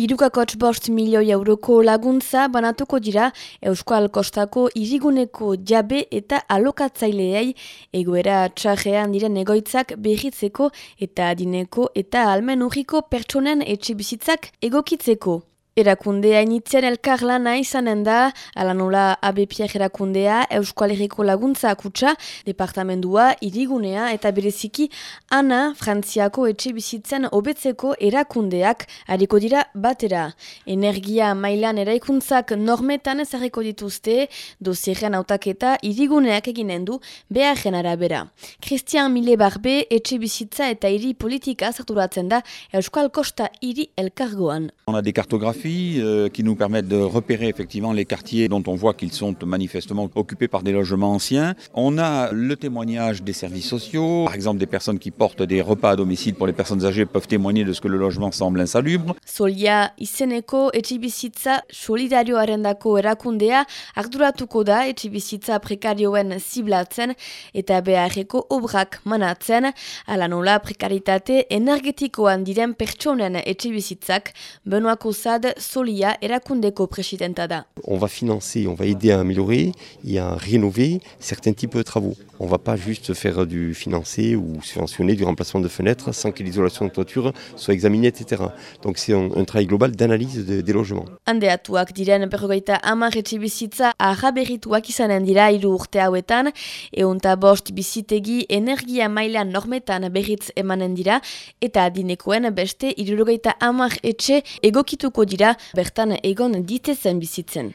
Irukakotx bost milioi euroko laguntza banatuko dira Euskal Kostako iriguneko jabe eta alokatzaileei egoera txarrean diren egoitzak behitzeko eta adineko eta almen urriko pertsonen etxibizitzak egokitzeko. Erakundea initzen elkarlana izanen da, ala nola ABPR erakundea, Euskal Herriko laguntza akutsa, departamendua, irigunea eta bereziki ana Frantziako etxe bizitzen obetzeko erakundeak hariko dira batera. Energia mailan eraikuntzak normetan ezarriko dituzte, dozierren autaketa iriguneak eginen du beharen arabera. Christian Mille Barbe etxe bizitza eta iri politika zarturatzen da Euskal Kosta iri elkargoan. On a des cartographies euh, qui nous permettent de repérer effectivement les quartiers dont on voit qu'ils sont manifestement occupés par des logements anciens. On a le témoignage des services sociaux, par exemple des personnes qui portent des repas à domicile pour les personnes âgées peuvent témoigner de ce que le logement semble insalubre. Solia izeneko etxibizitza solidarioarendako erakundea arduratuko da etxibizitza prekarioen ziblatzen eta beharreko obrak manatzen, ala nola prekaritate energetikoan diren pertsonen etxibizitzak, Benoît Cossade Solia erakundeko presidenta da. On va financer, on va aider à améliorer et à rénover certains types de travaux. On ne va pas juste faire du financer ou subventionner du remplacement de fenêtres sans que l'isolation de toiture soit examinée, etc. Donc c'est un, un travail global d'analyse de, des logements. Handeatuak diren berrogeita hamar etxe bizitza ahaberrituak izanen dira hiru urte hauetan, eunta bost bizitegi energia mailan normetan berriz emanen dira, eta adinekoen beste hirurogeita hamar etxe egokituko dira bertan egon ditezen bizitzen.